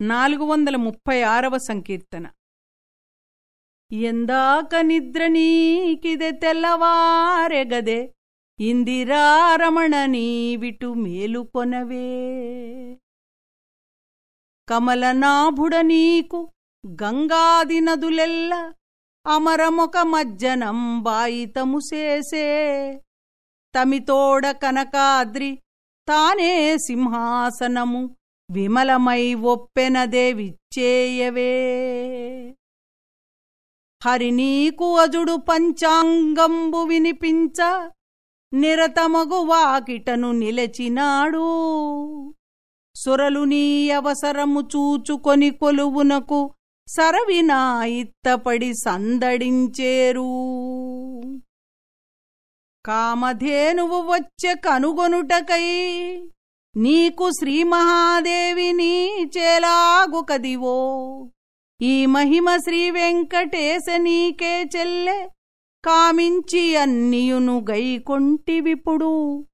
నాలుగు వందల ముప్పై ఆరవ సంకీర్తన. ఎందాక నిద్ర నీకిదే తెల్లవారెగదే ఇందిరారమణ నీవిటు మేలుకొనవే. కమలనాభుడ నీకు గంగాది నదులెల్ల అమరమొక మజ్జనం బాయితము చేసే తమితోడ కనకాద్రి తానే సింహాసనము విమలమై ఒప్పెనదే విచ్చేయవే. హరినీకు అజుడు పంచాంగంబు వినిపించ నిరతమగు వాకిటను నిలచినాడు. సురలు నీ అవసరము చూచుకొని కొలువునకు సరవినా ఇత్తపడి సందడించేరు. కామధేనువు వచ్చె కనుగొనుటకై నీకు శ్రీ మహాదేవిని చేలాగు కదివో. ఈ మహిమ శ్రీ వెంకటేశ నీకే చెల్లె. కామించి అన్నియును గైకొంటివిప్పుడు